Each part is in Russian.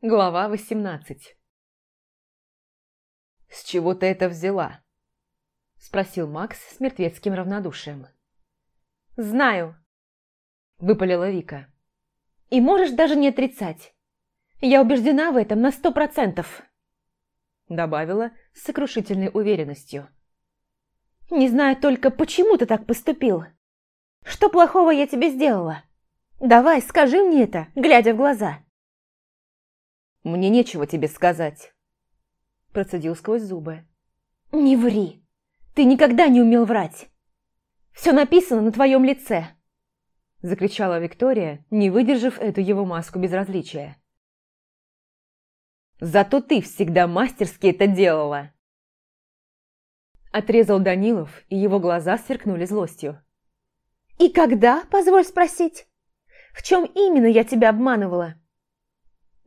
Глава 18 «С чего ты это взяла?» Спросил Макс с мертвецким равнодушием. «Знаю», – выпалила Вика. «И можешь даже не отрицать. Я убеждена в этом на сто процентов», – добавила с сокрушительной уверенностью. «Не знаю только, почему ты так поступил. Что плохого я тебе сделала? Давай, скажи мне это, глядя в глаза». «Мне нечего тебе сказать», – процедил сквозь зубы. «Не ври! Ты никогда не умел врать! Все написано на твоем лице!» – закричала Виктория, не выдержав эту его маску безразличия. «Зато ты всегда мастерски это делала!» Отрезал Данилов, и его глаза сверкнули злостью. «И когда, позволь спросить? В чем именно я тебя обманывала?»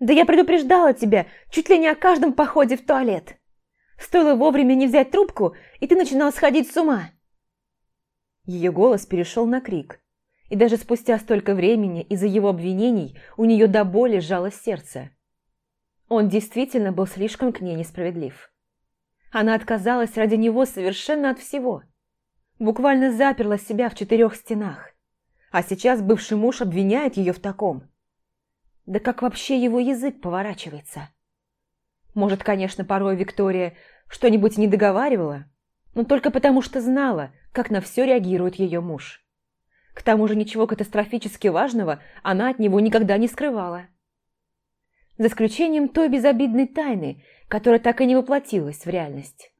Да я предупреждала тебя чуть ли не о каждом походе в туалет. Стоило вовремя не взять трубку, и ты начинал сходить с ума. Ее голос перешел на крик, и даже спустя столько времени из-за его обвинений у нее до боли сжалось сердце. Он действительно был слишком к ней несправедлив. Она отказалась ради него совершенно от всего. Буквально заперла себя в четырех стенах. А сейчас бывший муж обвиняет ее в таком – да как вообще его язык поворачивается? Может, конечно, порой Виктория что-нибудь не договаривала, но только потому, что знала, как на все реагирует ее муж. К тому же ничего катастрофически важного она от него никогда не скрывала. За исключением той безобидной тайны, которая так и не воплотилась в реальность.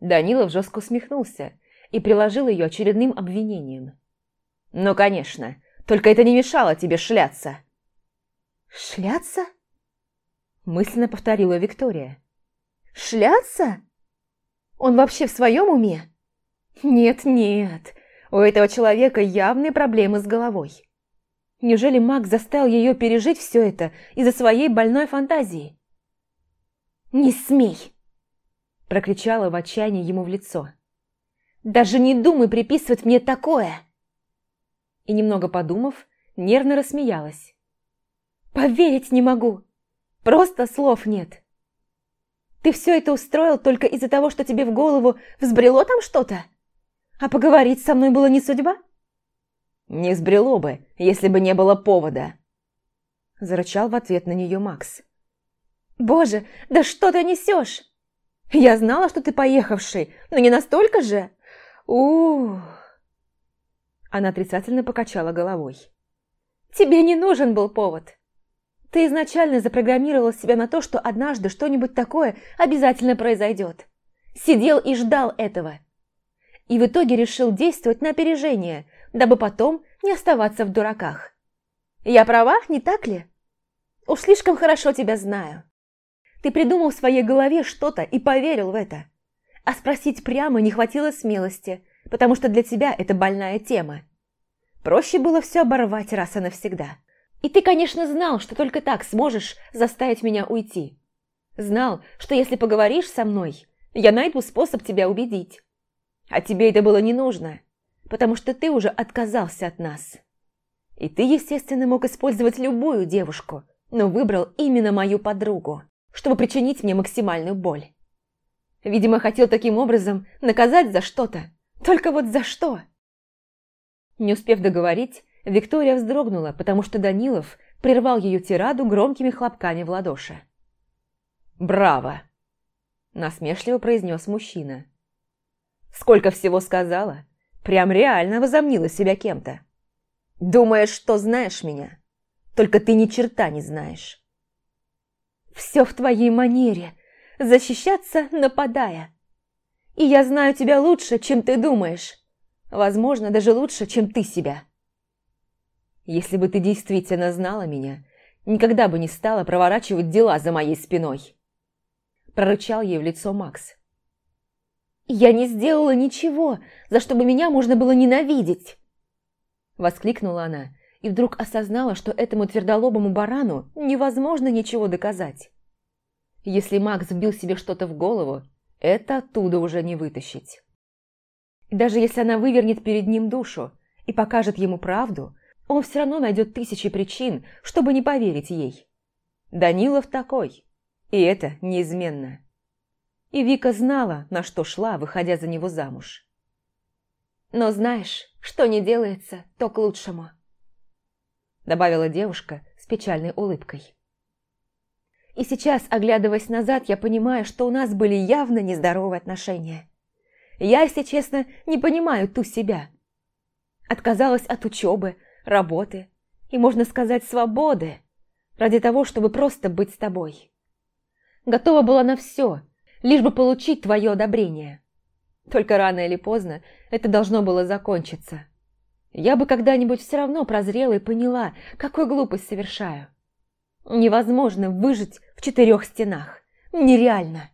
Данилов жестко усмехнулся и приложил ее очередным обвинением. «Ну, конечно, только это не мешало тебе шляться!» «Шляться?» Мысленно повторила Виктория. «Шляться? Он вообще в своем уме?» «Нет-нет, у этого человека явные проблемы с головой. Неужели Мак заставил ее пережить все это из-за своей больной фантазии?» «Не смей!» Прокричала в отчаянии ему в лицо. «Даже не думай приписывать мне такое!» И немного подумав, нервно рассмеялась. Поверить не могу. Просто слов нет. Ты все это устроил только из-за того, что тебе в голову взбрело там что-то? А поговорить со мной было не судьба? Не взбрело бы, если бы не было повода. Зарычал в ответ на нее Макс. Боже, да что ты несешь? Я знала, что ты поехавший, но не настолько же. Ух. Она отрицательно покачала головой. Тебе не нужен был повод. Ты изначально запрограммировал себя на то, что однажды что-нибудь такое обязательно произойдет. Сидел и ждал этого. И в итоге решил действовать на опережение, дабы потом не оставаться в дураках. Я права, не так ли? Уж слишком хорошо тебя знаю. Ты придумал в своей голове что-то и поверил в это. А спросить прямо не хватило смелости, потому что для тебя это больная тема. Проще было все оборвать раз и навсегда. И ты, конечно, знал, что только так сможешь заставить меня уйти. Знал, что если поговоришь со мной, я найду способ тебя убедить. А тебе это было не нужно, потому что ты уже отказался от нас. И ты, естественно, мог использовать любую девушку, но выбрал именно мою подругу, чтобы причинить мне максимальную боль. Видимо, хотел таким образом наказать за что-то. Только вот за что? Не успев договорить, Виктория вздрогнула, потому что Данилов прервал ее тираду громкими хлопками в ладоши. «Браво!» – насмешливо произнес мужчина. «Сколько всего сказала! Прям реально возомнила себя кем-то. Думаешь, что знаешь меня? Только ты ни черта не знаешь». «Все в твоей манере – защищаться, нападая. И я знаю тебя лучше, чем ты думаешь. Возможно, даже лучше, чем ты себя». Если бы ты действительно знала меня, никогда бы не стала проворачивать дела за моей спиной. Прорычал ей в лицо Макс. «Я не сделала ничего, за что бы меня можно было ненавидеть!» Воскликнула она и вдруг осознала, что этому твердолобому барану невозможно ничего доказать. Если Макс вбил себе что-то в голову, это оттуда уже не вытащить. даже если она вывернет перед ним душу и покажет ему правду, он все равно найдет тысячи причин, чтобы не поверить ей. Данилов такой, и это неизменно. И Вика знала, на что шла, выходя за него замуж. «Но знаешь, что не делается, то к лучшему», добавила девушка с печальной улыбкой. И сейчас, оглядываясь назад, я понимаю, что у нас были явно нездоровые отношения. Я, если честно, не понимаю ту себя. Отказалась от учебы, работы и, можно сказать, свободы ради того, чтобы просто быть с тобой. Готова была на все, лишь бы получить твое одобрение. Только рано или поздно это должно было закончиться. Я бы когда-нибудь все равно прозрела и поняла, какую глупость совершаю. Невозможно выжить в четырех стенах. Нереально.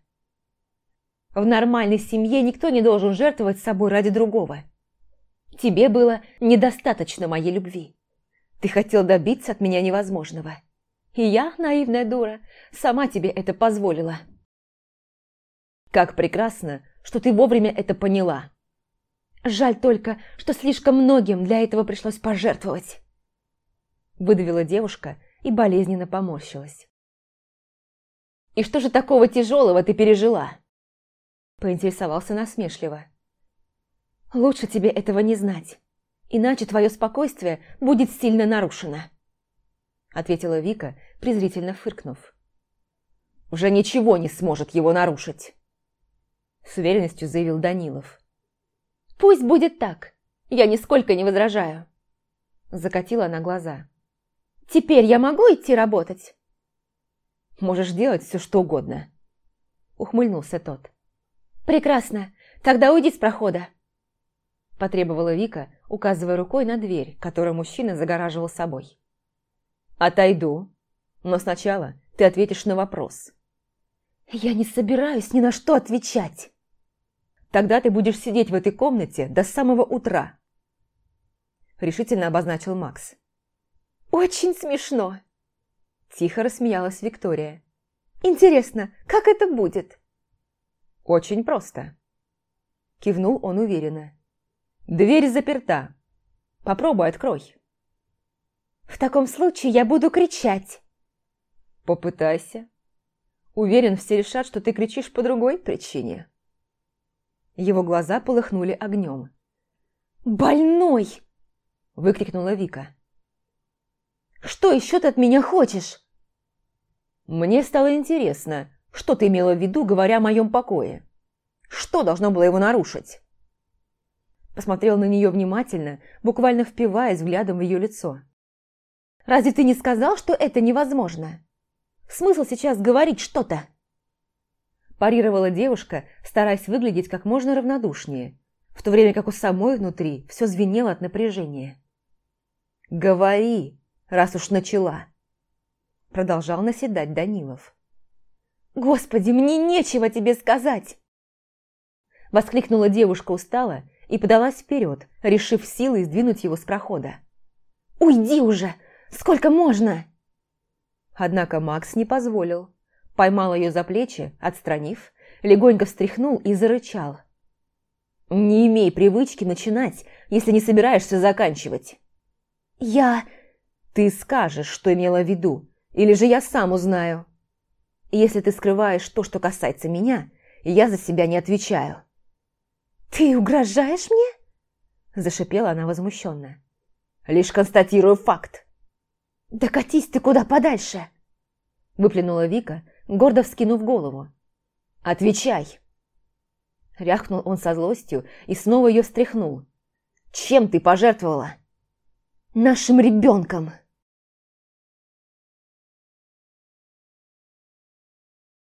В нормальной семье никто не должен жертвовать собой ради другого. Тебе было недостаточно моей любви. Ты хотел добиться от меня невозможного. И я, наивная дура, сама тебе это позволила. Как прекрасно, что ты вовремя это поняла. Жаль только, что слишком многим для этого пришлось пожертвовать. Выдавила девушка и болезненно поморщилась. «И что же такого тяжелого ты пережила?» Поинтересовался насмешливо. «Лучше тебе этого не знать, иначе твое спокойствие будет сильно нарушено», ответила Вика, презрительно фыркнув. «Уже ничего не сможет его нарушить», с уверенностью заявил Данилов. «Пусть будет так, я нисколько не возражаю», закатила она глаза. Теперь я могу идти работать?» «Можешь делать все, что угодно», — ухмыльнулся тот. «Прекрасно. Тогда уйди с прохода», — потребовала Вика, указывая рукой на дверь, которую мужчина загораживал собой. «Отойду. Но сначала ты ответишь на вопрос». «Я не собираюсь ни на что отвечать». «Тогда ты будешь сидеть в этой комнате до самого утра», — решительно обозначил Макс. «Очень смешно!» Тихо рассмеялась Виктория. «Интересно, как это будет?» «Очень просто!» Кивнул он уверенно. «Дверь заперта. Попробуй открой». «В таком случае я буду кричать». «Попытайся. Уверен, все решат, что ты кричишь по другой причине». Его глаза полыхнули огнем. «Больной!» – выкрикнула Вика. Что еще ты от меня хочешь?» Мне стало интересно, что ты имела в виду, говоря о моем покое. Что должно было его нарушить? Посмотрел на нее внимательно, буквально впиваясь взглядом в ее лицо. «Разве ты не сказал, что это невозможно? Смысл сейчас говорить что-то?» Парировала девушка, стараясь выглядеть как можно равнодушнее, в то время как у самой внутри все звенело от напряжения. «Говори!» Раз уж начала. Продолжал наседать Данилов. «Господи, мне нечего тебе сказать!» Воскликнула девушка устало и подалась вперед, решив силой сдвинуть его с прохода. «Уйди уже! Сколько можно?» Однако Макс не позволил. Поймал ее за плечи, отстранив, легонько встряхнул и зарычал. «Не имей привычки начинать, если не собираешься заканчивать». «Я...» Ты скажешь, что имела в виду, или же я сам узнаю. Если ты скрываешь то, что касается меня, я за себя не отвечаю». «Ты угрожаешь мне?» Зашипела она возмущенно. «Лишь констатирую факт». «Да катись ты куда подальше!» Выплюнула Вика, гордо вскинув голову. «Отвечай!» Рявкнул он со злостью и снова ее встряхнул. «Чем ты пожертвовала?» «Нашим ребенком!»